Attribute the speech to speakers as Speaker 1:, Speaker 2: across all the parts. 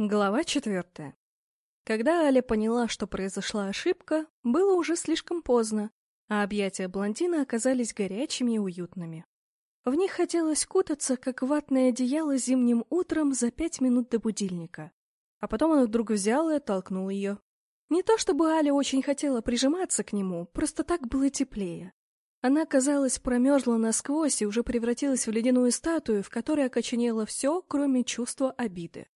Speaker 1: Глава четвертая. Когда Аля поняла, что произошла ошибка, было уже слишком поздно, а объятия блондина оказались горячими и уютными. В них хотелось кутаться, как ватное одеяло зимним утром за пять минут до будильника. А потом он вдруг взял и оттолкнул ее. Не то чтобы Аля очень хотела прижиматься к нему, просто так было теплее. Она, казалось, промерзла насквозь и уже превратилась в ледяную статую, в которой окоченело все, кроме чувства обиды.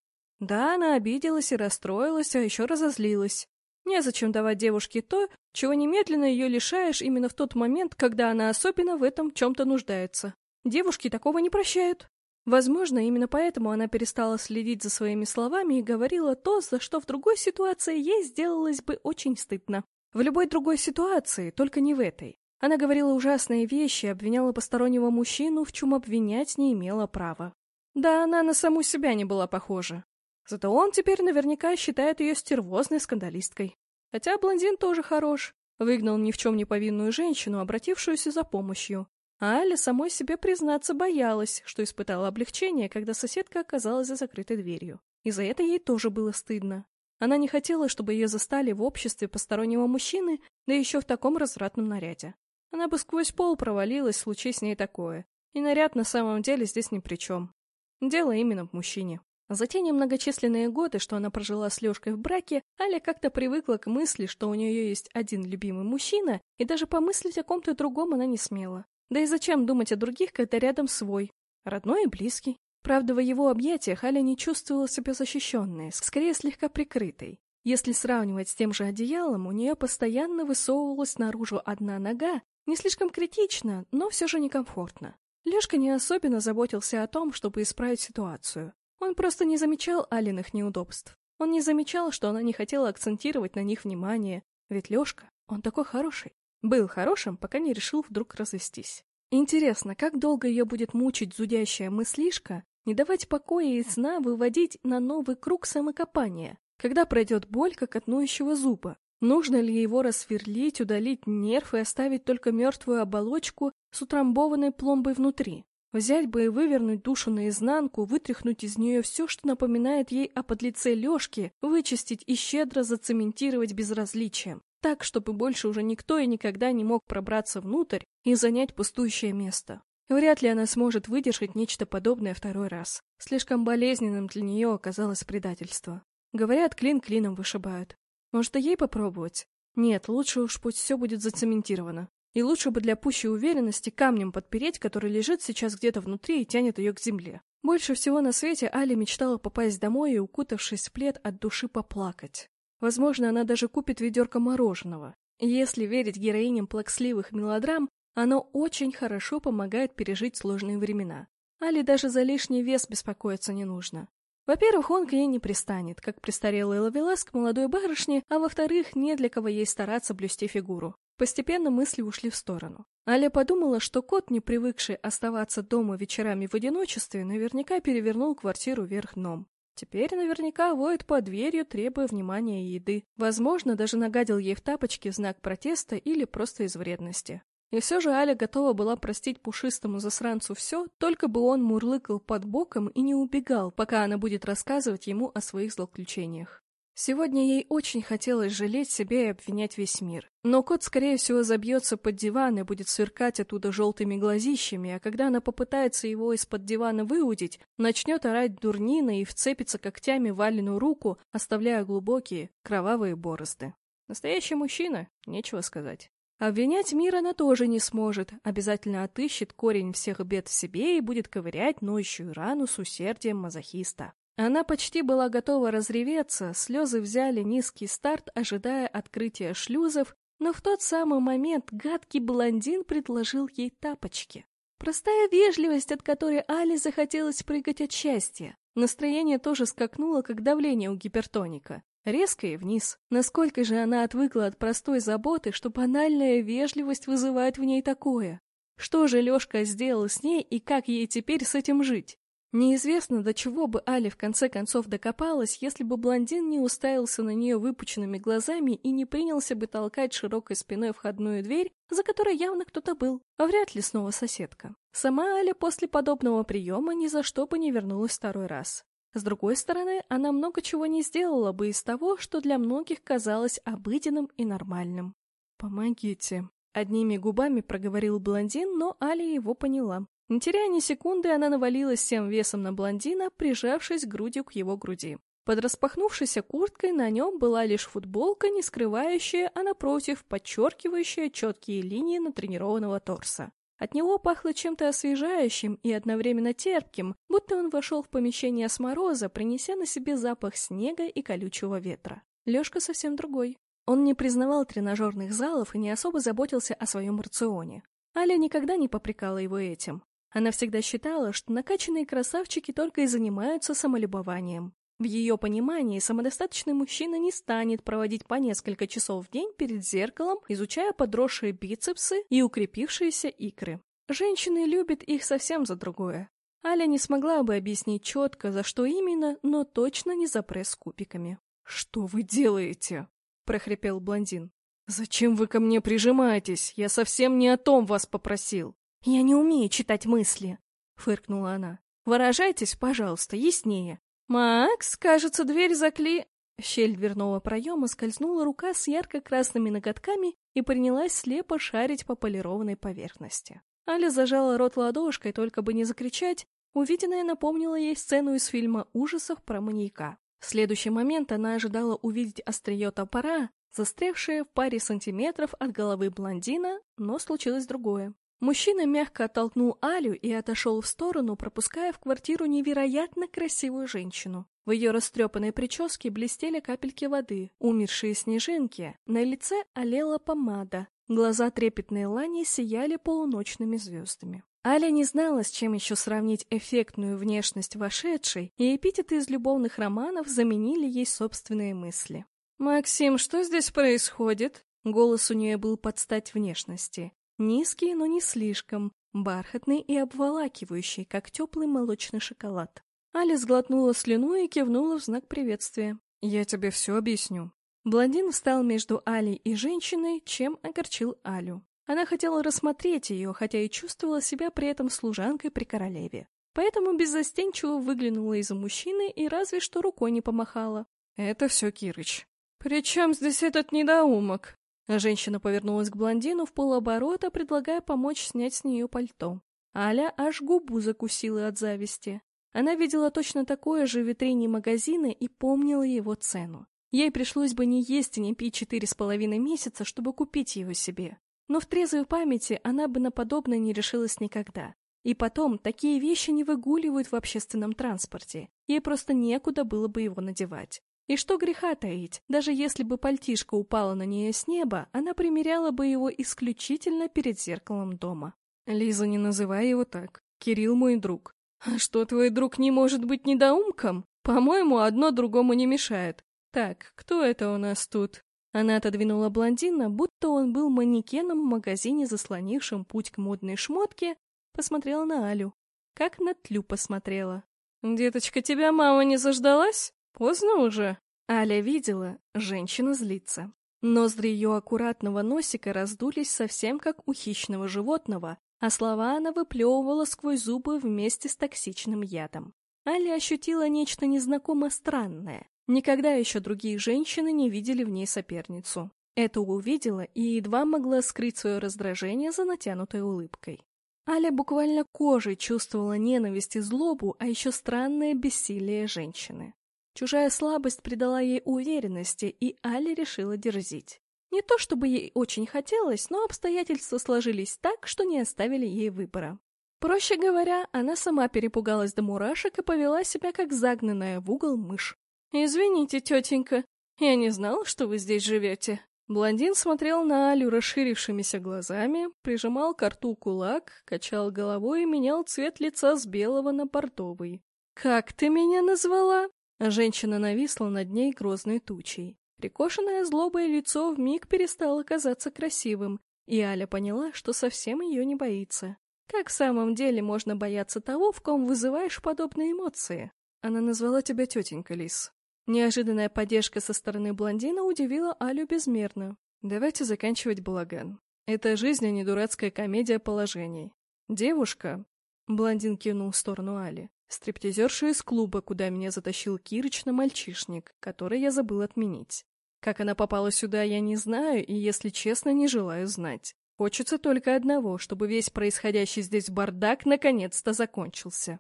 Speaker 1: Да, она обиделась и расстроилась, а еще разозлилась. Незачем давать девушке то, чего немедленно ее лишаешь именно в тот момент, когда она особенно в этом чем-то нуждается. Девушки такого не прощают. Возможно, именно поэтому она перестала следить за своими словами и говорила то, за что в другой ситуации ей сделалось бы очень стыдно. В любой другой ситуации, только не в этой. Она говорила ужасные вещи, обвиняла постороннего мужчину, в чем обвинять не имела права. Да, она на саму себя не была похожа. Зато он теперь наверняка считает ее стервозной скандалисткой. Хотя блондин тоже хорош. Выгнал ни в чем не повинную женщину, обратившуюся за помощью. А Аля самой себе признаться боялась, что испытала облегчение, когда соседка оказалась за закрытой дверью. И за это ей тоже было стыдно. Она не хотела, чтобы ее застали в обществе постороннего мужчины, да еще в таком развратном наряде. Она бы сквозь пол провалилась, случись с ней такое. И наряд на самом деле здесь ни при чем. Дело именно в мужчине. За те немногочисленные годы, что она прожила с Лешкой в браке, Аля как-то привыкла к мысли, что у нее есть один любимый мужчина, и даже помыслить о ком-то другом она не смела. Да и зачем думать о других, когда рядом свой, родной и близкий? Правда, в его объятиях Аля не чувствовала себя защищенной, скорее слегка прикрытой. Если сравнивать с тем же одеялом, у нее постоянно высовывалась наружу одна нога, не слишком критично, но все же некомфортно. Лешка не особенно заботился о том, чтобы исправить ситуацию. Он просто не замечал Алиных неудобств. Он не замечал, что она не хотела акцентировать на них внимание, ведь Лешка, он такой хороший. Был хорошим, пока не решил вдруг развестись. Интересно, как долго ее будет мучить зудящая мыслишка, не давать покоя и сна выводить на новый круг самокопания, когда пройдет боль, как от ноющего зуба. Нужно ли его рассверлить, удалить нерв и оставить только мертвую оболочку с утрамбованной пломбой внутри? Взять бы и вывернуть душу наизнанку, вытряхнуть из нее все, что напоминает ей о подлеце Лешки, вычистить и щедро зацементировать безразличием, так, чтобы больше уже никто и никогда не мог пробраться внутрь и занять пустующее место. Вряд ли она сможет выдержать нечто подобное второй раз. Слишком болезненным для нее оказалось предательство. Говорят, клин клином вышибают. Может, и ей попробовать? Нет, лучше уж пусть все будет зацементировано. И лучше бы для пущей уверенности камнем подпереть, который лежит сейчас где-то внутри и тянет ее к земле. Больше всего на свете Али мечтала попасть домой и, укутавшись в плед, от души поплакать. Возможно, она даже купит ведерко мороженого. Если верить героиням плаксливых мелодрам, оно очень хорошо помогает пережить сложные времена. Али даже за лишний вес беспокоиться не нужно. Во-первых, он к ней не пристанет, как престарелый ловелас к молодой барышне, а во-вторых, не для кого ей стараться блюсти фигуру. Постепенно мысли ушли в сторону. Аля подумала, что кот, не привыкший оставаться дома вечерами в одиночестве, наверняка перевернул квартиру вверх дном. Теперь наверняка воет под дверью, требуя внимания и еды. Возможно, даже нагадил ей в тапочки в знак протеста или просто из вредности. И все же Аля готова была простить пушистому засранцу все, только бы он мурлыкал под боком и не убегал, пока она будет рассказывать ему о своих злоключениях. Сегодня ей очень хотелось жалеть себя и обвинять весь мир. Но кот, скорее всего, забьется под диван и будет сверкать оттуда желтыми глазищами, а когда она попытается его из-под дивана выудить, начнет орать дурнина и вцепится когтями в Алину руку, оставляя глубокие, кровавые борозды. Настоящий мужчина, нечего сказать. Обвинять мир она тоже не сможет, обязательно отыщет корень всех бед в себе и будет ковырять ноющую рану с усердием мазохиста. Она почти была готова разреветься, слезы взяли низкий старт, ожидая открытия шлюзов, но в тот самый момент гадкий блондин предложил ей тапочки. Простая вежливость, от которой Али захотелось прыгать от счастья. Настроение тоже скакнуло, как давление у гипертоника. Резко и вниз. Насколько же она отвыкла от простой заботы, что банальная вежливость вызывает в ней такое? Что же Лешка сделал с ней и как ей теперь с этим жить? Неизвестно, до чего бы Али в конце концов докопалась, если бы блондин не уставился на нее выпученными глазами и не принялся бы толкать широкой спиной входную дверь, за которой явно кто-то был, а вряд ли снова соседка. Сама Аля после подобного приема ни за что бы не вернулась второй раз. С другой стороны, она много чего не сделала бы из того, что для многих казалось обыденным и нормальным. «Помогите», — одними губами проговорил блондин, но Аля его поняла. Не теряя ни секунды, она навалилась всем весом на блондина, прижавшись грудью к его груди. Под распахнувшейся курткой на нем была лишь футболка, не скрывающая, а напротив, подчеркивающая четкие линии натренированного торса. От него пахло чем-то освежающим и одновременно терпким, будто он вошел в помещение с мороза, принеся на себе запах снега и колючего ветра. Лешка совсем другой. Он не признавал тренажерных залов и не особо заботился о своем рационе. Аля никогда не попрекала его этим. Она всегда считала, что накачанные красавчики только и занимаются самолюбованием. В ее понимании самодостаточный мужчина не станет проводить по несколько часов в день перед зеркалом, изучая подросшие бицепсы и укрепившиеся икры. Женщины любят их совсем за другое. Аля не смогла бы объяснить четко, за что именно, но точно не за пресс кубиками. «Что вы делаете?» — прохрипел блондин. «Зачем вы ко мне прижимаетесь? Я совсем не о том вас попросил». «Я не умею читать мысли», — фыркнула она. «Выражайтесь, пожалуйста, яснее. «Макс, кажется, дверь закли...» В щель дверного проема скользнула рука с ярко-красными ноготками и принялась слепо шарить по полированной поверхности. Аля зажала рот ладошкой, только бы не закричать. Увиденное напомнило ей сцену из фильма ужасов про маньяка. В следующий момент она ожидала увидеть острие топора, застрявшее в паре сантиметров от головы блондина, но случилось другое. Мужчина мягко оттолкнул Алю и отошел в сторону, пропуская в квартиру невероятно красивую женщину. В ее растрепанной прическе блестели капельки воды, умершие снежинки, на лице олела помада, глаза трепетной лани сияли полуночными звездами. Аля не знала, с чем еще сравнить эффектную внешность вошедшей, и эпитеты из любовных романов заменили ей собственные мысли. «Максим, что здесь происходит?» Голос у нее был под стать внешности. Низкий, но не слишком, бархатный и обволакивающий, как теплый молочный шоколад. Аля сглотнула слюну и кивнула в знак приветствия. «Я тебе все объясню». Блондин встал между Алей и женщиной, чем огорчил Алю. Она хотела рассмотреть ее, хотя и чувствовала себя при этом служанкой при королеве. Поэтому беззастенчиво выглянула из-за мужчины и разве что рукой не помахала. «Это все Кирыч». «При чем здесь этот недоумок?» Женщина повернулась к блондину в полоборота, предлагая помочь снять с нее пальто. Аля аж губу закусила от зависти. Она видела точно такое же в витрине магазина и помнила его цену. Ей пришлось бы не есть и не пить четыре с половиной месяца, чтобы купить его себе. Но в трезвой памяти она бы на подобное не решилась никогда. И потом, такие вещи не выгуливают в общественном транспорте. Ей просто некуда было бы его надевать. И что греха таить, даже если бы пальтишко упало на нее с неба, она примеряла бы его исключительно перед зеркалом дома. Лиза, не называй его так. Кирилл мой друг. А что, твой друг не может быть недоумком? По-моему, одно другому не мешает. Так, кто это у нас тут? Она отодвинула блондина, будто он был манекеном в магазине, заслонившим путь к модной шмотке, посмотрела на Алю. Как на тлю посмотрела. «Деточка, тебя мама не заждалась?» Поздно уже. Аля видела, женщина злится. Ноздри ее аккуратного носика раздулись совсем как у хищного животного, а слова она выплевывала сквозь зубы вместе с токсичным ядом. Аля ощутила нечто незнакомо странное. Никогда еще другие женщины не видели в ней соперницу. Это увидела и едва могла скрыть свое раздражение за натянутой улыбкой. Аля буквально кожей чувствовала ненависть и злобу, а еще странное бессилие женщины. Чужая слабость придала ей уверенности, и Али решила дерзить. Не то чтобы ей очень хотелось, но обстоятельства сложились так, что не оставили ей выбора. Проще говоря, она сама перепугалась до мурашек и повела себя как загнанная в угол мышь. «Извините, тетенька, я не знал, что вы здесь живете». Блондин смотрел на Алю расширившимися глазами, прижимал к рту кулак, качал головой и менял цвет лица с белого на бордовый. «Как ты меня назвала?» Женщина нависла над ней грозной тучей. Прикошенное злобое лицо вмиг перестало казаться красивым, и Аля поняла, что совсем ее не боится. Как в самом деле можно бояться того, в ком вызываешь подобные эмоции? Она назвала тебя тетенька, Лис. Неожиданная поддержка со стороны блондина удивила Алю безмерно. Давайте заканчивать балаган. Это жизнь, а не дурацкая комедия положений. Девушка, блондин кивнул в сторону Али, Стриптизерша из клуба, куда меня затащил Кирыч на мальчишник, который я забыл отменить. Как она попала сюда, я не знаю и, если честно, не желаю знать. Хочется только одного, чтобы весь происходящий здесь бардак наконец-то закончился.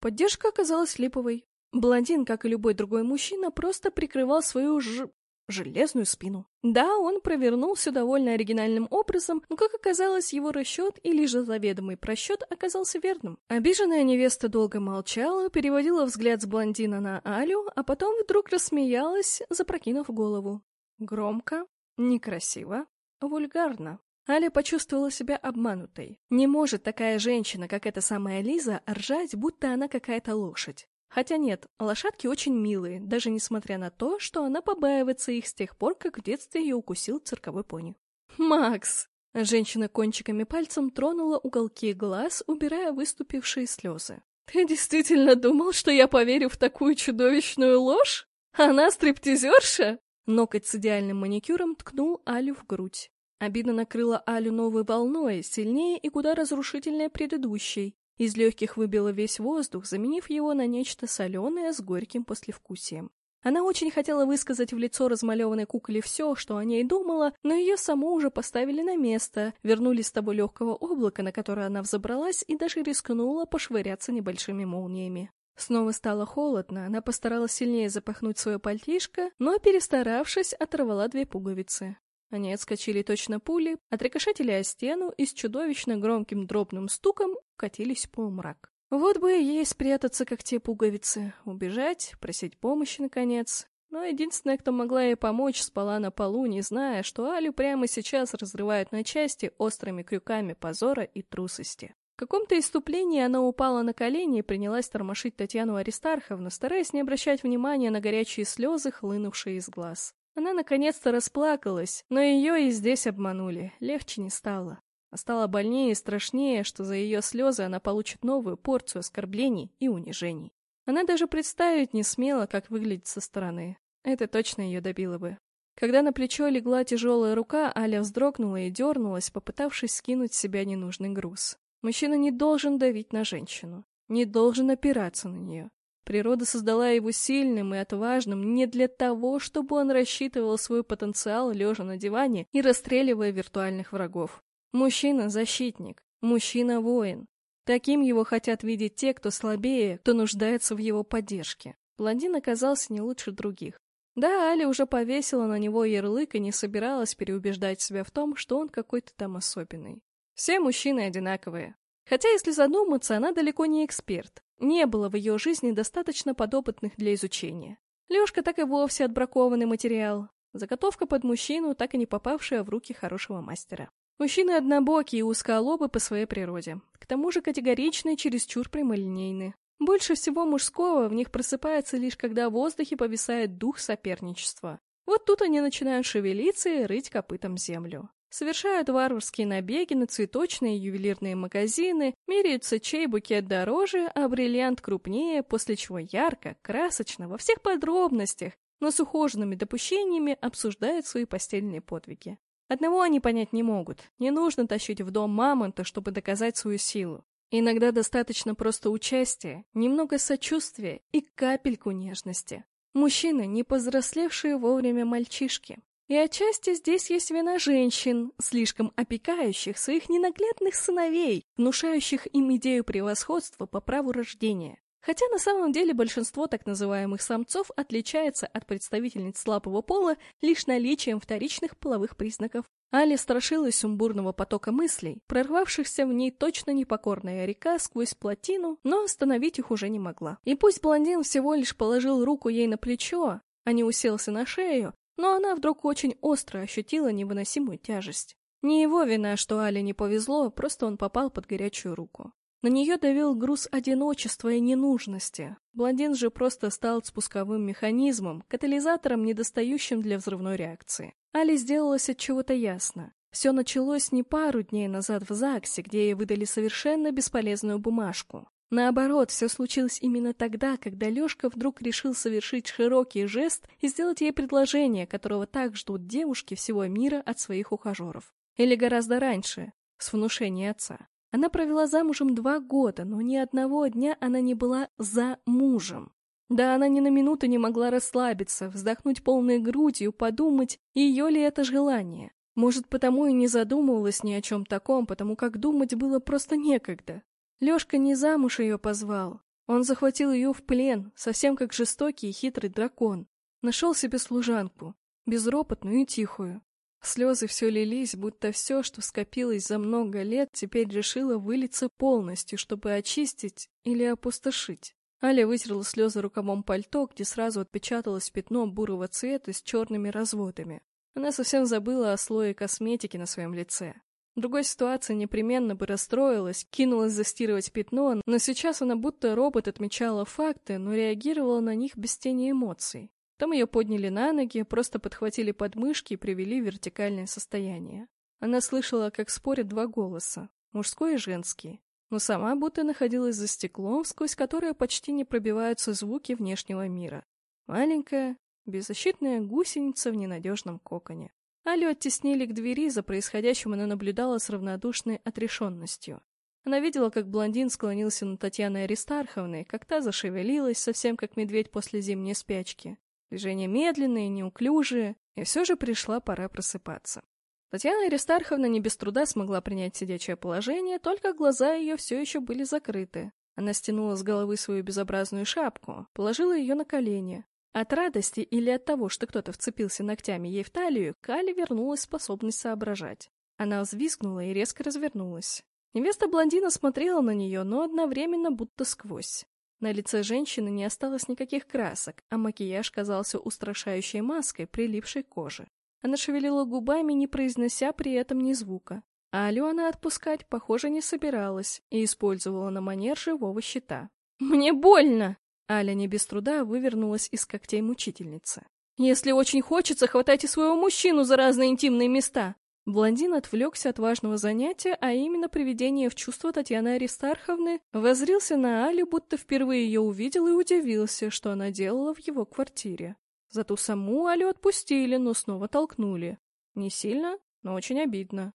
Speaker 1: Поддержка оказалась липовой. Блондин, как и любой другой мужчина, просто прикрывал свою ж железную спину. Да, он провернулся довольно оригинальным образом, но, как оказалось, его расчет или же заведомый просчет оказался верным. Обиженная невеста долго молчала, переводила взгляд с блондина на Алю, а потом вдруг рассмеялась, запрокинув голову. Громко, некрасиво, вульгарно. Аля почувствовала себя обманутой. Не может такая женщина, как эта самая Лиза, ржать, будто она какая-то лошадь. Хотя нет, лошадки очень милые, даже несмотря на то, что она побаивается их с тех пор, как в детстве ее укусил цирковой пони. «Макс!» Женщина кончиками пальцем тронула уголки глаз, убирая выступившие слезы. «Ты действительно думал, что я поверю в такую чудовищную ложь? Она стриптизерша?» Ноготь с идеальным маникюром ткнул Алю в грудь. Обида накрыла Алю новой волной, сильнее и куда разрушительнее предыдущей, из легких выбило весь воздух, заменив его на нечто соленое с горьким послевкусием. Она очень хотела высказать в лицо размалеванной кукле все, что о ней думала, но ее саму уже поставили на место, вернули с того легкого облака, на которое она взобралась, и даже рискнула пошвыряться небольшими молниями. Снова стало холодно, она постаралась сильнее запахнуть свое пальтишко, но, перестаравшись, оторвала две пуговицы. Они отскочили точно пули, отрикошетили о стену и с чудовищно громким дробным стуком катились в полумрак. Вот бы ей спрятаться, как те пуговицы, убежать, просить помощи, наконец. Но единственная, кто могла ей помочь, спала на полу, не зная, что Алю прямо сейчас разрывают на части острыми крюками позора и трусости. В каком-то иступлении она упала на колени и принялась тормошить Татьяну Аристарховну, стараясь не обращать внимания на горячие слезы, хлынувшие из глаз. Она наконец-то расплакалась, но ее и здесь обманули, легче не стало. А стало больнее и страшнее, что за ее слезы она получит новую порцию оскорблений и унижений. Она даже представить не смела, как выглядит со стороны. Это точно ее добило бы. Когда на плечо легла тяжелая рука, Аля вздрогнула и дернулась, попытавшись скинуть с себя ненужный груз. Мужчина не должен давить на женщину, не должен опираться на нее. Природа создала его сильным и отважным не для того, чтобы он рассчитывал свой потенциал, лежа на диване и расстреливая виртуальных врагов. Мужчина — защитник, мужчина — воин. Таким его хотят видеть те, кто слабее, кто нуждается в его поддержке. Блондин оказался не лучше других. Да, Али уже повесила на него ярлык и не собиралась переубеждать себя в том, что он какой-то там особенный. Все мужчины одинаковые. Хотя, если задуматься, она далеко не эксперт. Не было в ее жизни достаточно подопытных для изучения. Лешка так и вовсе отбракованный материал. Заготовка под мужчину, так и не попавшая в руки хорошего мастера. Мужчины однобокие и узколобы по своей природе. К тому же категоричные, чересчур прямолинейны. Больше всего мужского в них просыпается лишь когда в воздухе повисает дух соперничества. Вот тут они начинают шевелиться и рыть копытом землю совершают варварские набеги на цветочные ювелирные магазины, меряются чей букет дороже, а бриллиант крупнее, после чего ярко, красочно, во всех подробностях, но с ухоженными допущениями обсуждают свои постельные подвиги. Одного они понять не могут. Не нужно тащить в дом мамонта, чтобы доказать свою силу. Иногда достаточно просто участия, немного сочувствия и капельку нежности. Мужчины, не повзрослевшие вовремя мальчишки. И отчасти здесь есть вина женщин, слишком опекающих своих ненаглядных сыновей, внушающих им идею превосходства по праву рождения. Хотя на самом деле большинство так называемых самцов отличается от представительниц слабого пола лишь наличием вторичных половых признаков. Али страшилась сумбурного потока мыслей, прорвавшихся в ней точно непокорная река сквозь плотину, но остановить их уже не могла. И пусть блондин всего лишь положил руку ей на плечо, а не уселся на шею, но она вдруг очень остро ощутила невыносимую тяжесть. Не его вина, что Але не повезло, просто он попал под горячую руку. На нее давил груз одиночества и ненужности. Блондин же просто стал спусковым механизмом, катализатором, недостающим для взрывной реакции. Али сделалось от чего-то ясно. Все началось не пару дней назад в ЗАГСе, где ей выдали совершенно бесполезную бумажку. Наоборот, все случилось именно тогда, когда Лешка вдруг решил совершить широкий жест и сделать ей предложение, которого так ждут девушки всего мира от своих ухажеров. Или гораздо раньше, с внушения отца. Она провела замужем два года, но ни одного дня она не была за мужем. Да она ни на минуту не могла расслабиться, вздохнуть полной грудью, подумать, ее ли это желание. Может, потому и не задумывалась ни о чем таком, потому как думать было просто некогда. Лешка не замуж ее позвал. Он захватил ее в плен, совсем как жестокий и хитрый дракон. Нашел себе служанку, безропотную и тихую. Слезы все лились, будто все, что скопилось за много лет, теперь решило вылиться полностью, чтобы очистить или опустошить. Аля вытерла слезы рукавом пальто, где сразу отпечаталось пятно бурого цвета с черными разводами. Она совсем забыла о слое косметики на своем лице. В другой ситуации непременно бы расстроилась, кинулась застирывать пятно, но сейчас она будто робот отмечала факты, но реагировала на них без тени эмоций. Потом ее подняли на ноги, просто подхватили подмышки и привели в вертикальное состояние. Она слышала, как спорят два голоса, мужской и женский, но сама будто находилась за стеклом, сквозь которое почти не пробиваются звуки внешнего мира. Маленькая, беззащитная гусеница в ненадежном коконе. Алю оттеснили к двери, за происходящим она наблюдала с равнодушной отрешенностью. Она видела, как блондин склонился над Татьяной Аристарховной, как та зашевелилась, совсем как медведь после зимней спячки. Движения медленные, неуклюжие, и все же пришла пора просыпаться. Татьяна Аристарховна не без труда смогла принять сидячее положение, только глаза ее все еще были закрыты. Она стянула с головы свою безобразную шапку, положила ее на колени, от радости или от того, что кто-то вцепился ногтями ей в талию, Кали вернулась способность соображать. Она взвизгнула и резко развернулась. Невеста блондина смотрела на нее, но одновременно будто сквозь. На лице женщины не осталось никаких красок, а макияж казался устрашающей маской, прилипшей к коже. Она шевелила губами, не произнося при этом ни звука. А она отпускать, похоже, не собиралась и использовала на манер живого щита. «Мне больно!» Аля не без труда вывернулась из когтей мучительницы. «Если очень хочется, хватайте своего мужчину за разные интимные места!» Блондин отвлекся от важного занятия, а именно приведение в чувство Татьяны Аристарховны, возрился на Алю, будто впервые ее увидел и удивился, что она делала в его квартире. Зато саму Алю отпустили, но снова толкнули. Не сильно, но очень обидно.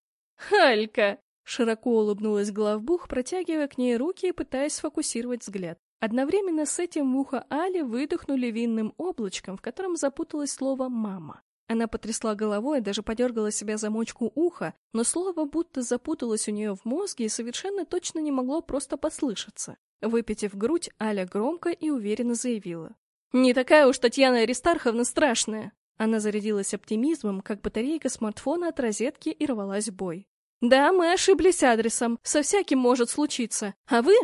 Speaker 1: «Алька!» — широко улыбнулась главбух, протягивая к ней руки и пытаясь сфокусировать взгляд. Одновременно с этим в ухо Али выдохнули винным облачком, в котором запуталось слово «мама». Она потрясла головой, даже подергала себя замочку уха, но слово будто запуталось у нее в мозге и совершенно точно не могло просто послышаться. Выпитив грудь, Аля громко и уверенно заявила. «Не такая уж Татьяна Аристарховна страшная!» Она зарядилась оптимизмом, как батарейка смартфона от розетки и рвалась в бой. «Да, мы ошиблись адресом, со всяким может случиться. А вы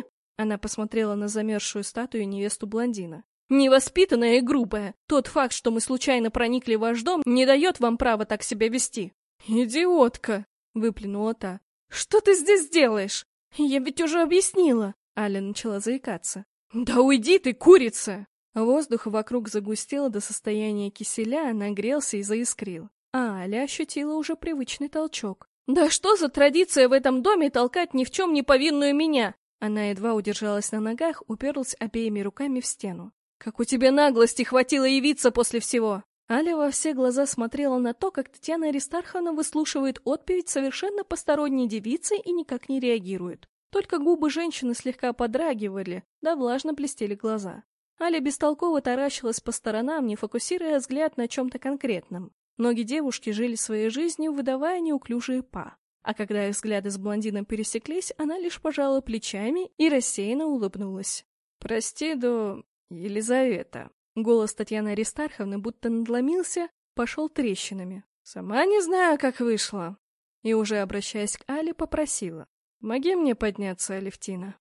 Speaker 1: она посмотрела на замерзшую статую невесту блондина. «Невоспитанная и грубая. Тот факт, что мы случайно проникли в ваш дом, не дает вам права так себя вести». «Идиотка!» — выплюнула та. «Что ты здесь делаешь? Я ведь уже объяснила!» Аля начала заикаться. «Да уйди ты, курица!» Воздух вокруг загустел до состояния киселя, нагрелся и заискрил. А Аля ощутила уже привычный толчок. «Да что за традиция в этом доме толкать ни в чем не повинную меня? Она едва удержалась на ногах, уперлась обеими руками в стену. «Как у тебя наглости хватило явиться после всего!» Аля во все глаза смотрела на то, как Татьяна Аристарховна выслушивает отповедь совершенно посторонней девицы и никак не реагирует. Только губы женщины слегка подрагивали, да влажно блестели глаза. Аля бестолково таращилась по сторонам, не фокусируя взгляд на чем-то конкретном. Ноги девушки жили своей жизнью, выдавая неуклюжие па. А когда их взгляды с блондином пересеклись, она лишь пожала плечами и рассеянно улыбнулась. «Прости, до... Елизавета». Голос Татьяны Аристарховны будто надломился, пошел трещинами. «Сама не знаю, как вышло». И уже обращаясь к Але, попросила. «Помоги мне подняться, Алевтина».